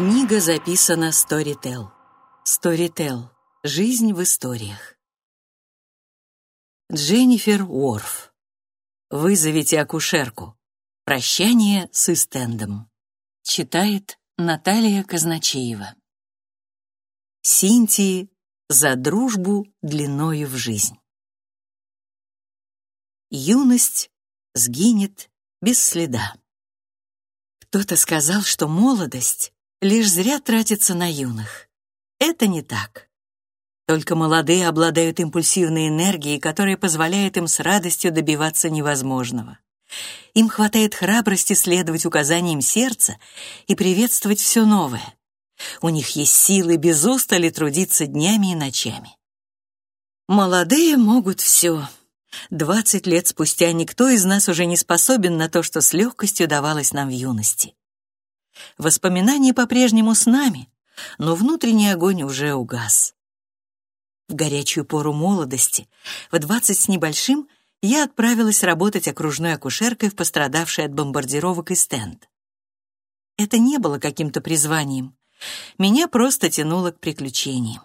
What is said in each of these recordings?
Книга записана Storytel. Storytel. Жизнь в историях. Дженнифер Уорф. Вызовите акушерку. Прощание с Истендом. Читает Наталья Казначеева. Синтии за дружбу длиною в жизнь. Юность сгинет без следа. Кто-то сказал, что молодость лишь зря тратится на юных. Это не так. Только молодые обладают импульсивной энергией, которая позволяет им с радостью добиваться невозможного. Им хватает храбрости следовать указаниям сердца и приветствовать все новое. У них есть силы без устали трудиться днями и ночами. Молодые могут все. Двадцать лет спустя никто из нас уже не способен на то, что с легкостью давалось нам в юности. Воспоминания по-прежнему с нами, но внутренний огонь уже угас. В горячую пору молодости, в двадцать с небольшим, я отправилась работать окружной акушеркой в пострадавший от бомбардировок и стенд. Это не было каким-то призванием. Меня просто тянуло к приключениям.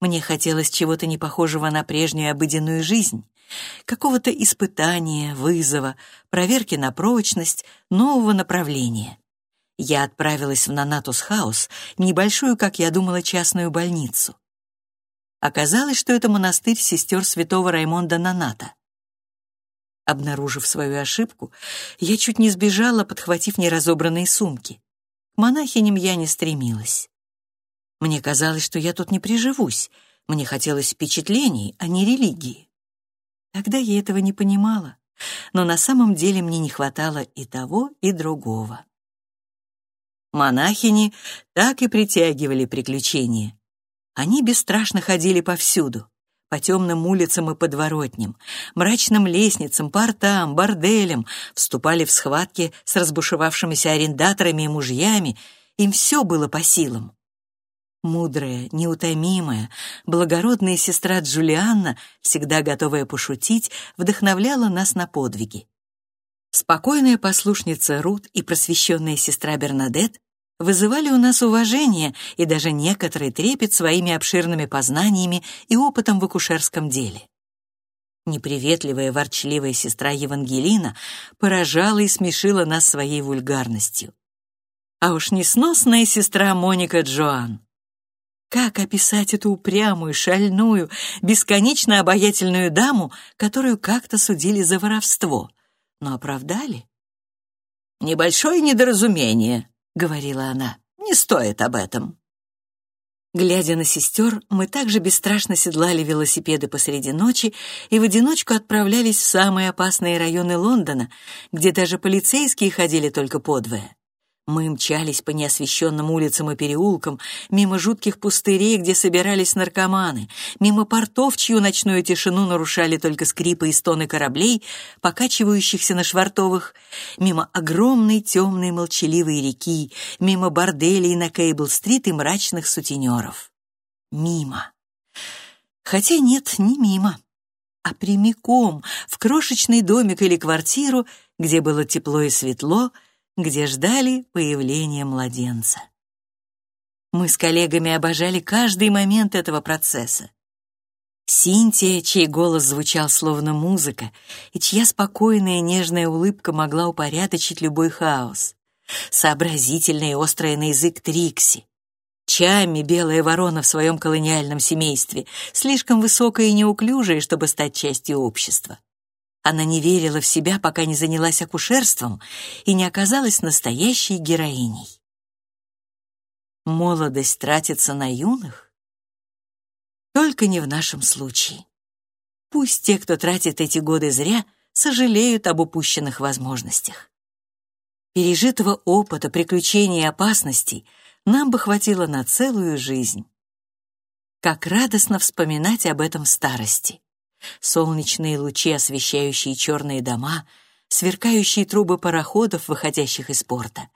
Мне хотелось чего-то не похожего на прежнюю обыденную жизнь, какого-то испытания, вызова, проверки на прочность, нового направления. Я отправилась в Нанатус Хаус, небольшую, как я думала, частную больницу. Оказалось, что это монастырь сестер святого Раймонда Наната. Обнаружив свою ошибку, я чуть не сбежала, подхватив неразобранные сумки. К монахиням я не стремилась. Мне казалось, что я тут не приживусь. Мне хотелось впечатлений, а не религии. Тогда я этого не понимала, но на самом деле мне не хватало и того, и другого. Монахини так и притягивали приключения. Они бесстрашно ходили повсюду, по темным улицам и подворотням, мрачным лестницам, портам, борделям, вступали в схватки с разбушевавшимися арендаторами и мужьями, им все было по силам. Мудрая, неутомимая, благородная сестра Джулианна, всегда готовая пошутить, вдохновляла нас на подвиги. Спокойная послушница Рут и просвещенная сестра Бернадет вызывали у нас уважение и даже некоторый трепет своими обширными познаниями и опытом в акушерском деле. Неприветливая, ворчливая сестра Евангелина поражала и смешила нас своей вульгарностью. А уж несносная сестра Моника Джоан. Как описать эту упрямую, шальную, бесконечно обаятельную даму, которую как-то судили за воровство, но оправдали? «Небольшое недоразумение», — говорила она. «Не стоит об этом». Глядя на сестер, мы также бесстрашно седлали велосипеды посреди ночи и в одиночку отправлялись в самые опасные районы Лондона, где даже полицейские ходили только подвое. Мы мчались по неосвещенным улицам и переулкам, мимо жутких пустырей, где собирались наркоманы, мимо портов, чью ночную тишину нарушали только скрипы и стоны кораблей, покачивающихся на швартовых, мимо огромной темной молчаливой реки, мимо борделей на Кейбл-стрит и мрачных сутенеров. Мимо. Хотя нет, не мимо, а прямиком в крошечный домик или квартиру, где было тепло и светло, где ждали появления младенца. Мы с коллегами обожали каждый момент этого процесса. Синтия, чей голос звучал словно музыка, и чья спокойная нежная улыбка могла упорядочить любой хаос. Сообразительная и острая на язык Трикси. Чами, белая ворона в своем колониальном семействе, слишком высокая и неуклюжая, чтобы стать частью общества. Она не верила в себя, пока не занялась акушерством и не оказалась настоящей героиней. Молодость тратится на юных? Только не в нашем случае. Пусть те, кто тратит эти годы зря, сожалеют об упущенных возможностях. Пережитого опыта, приключений и опасностей нам бы хватило на целую жизнь. Как радостно вспоминать об этом в старости солнечные лучи, освещающие черные дома, сверкающие трубы пароходов, выходящих из порта,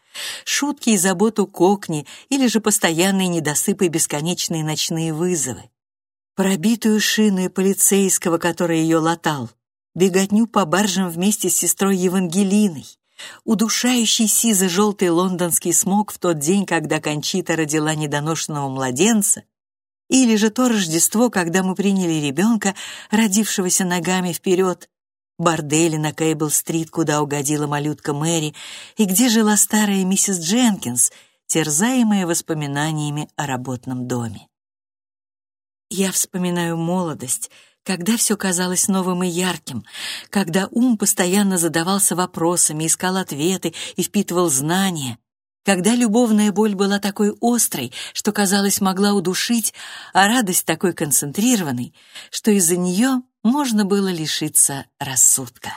шутки и заботу кокни или же постоянные недосыпы и бесконечные ночные вызовы, пробитую шину и полицейского, который ее латал, беготню по баржам вместе с сестрой Евангелиной, удушающий сизо-желтый лондонский смог в тот день, когда Кончита родила недоношенного младенца, или же то Рождество, когда мы приняли ребенка, родившегося ногами вперед, бордели на Кейбл-стрит, куда угодила малютка Мэри, и где жила старая миссис Дженкинс, терзаемая воспоминаниями о работном доме. Я вспоминаю молодость, когда все казалось новым и ярким, когда ум постоянно задавался вопросами, искал ответы и впитывал знания, когда любовная боль была такой острой, что, казалось, могла удушить, а радость такой концентрированной, что из-за нее можно было лишиться рассудка.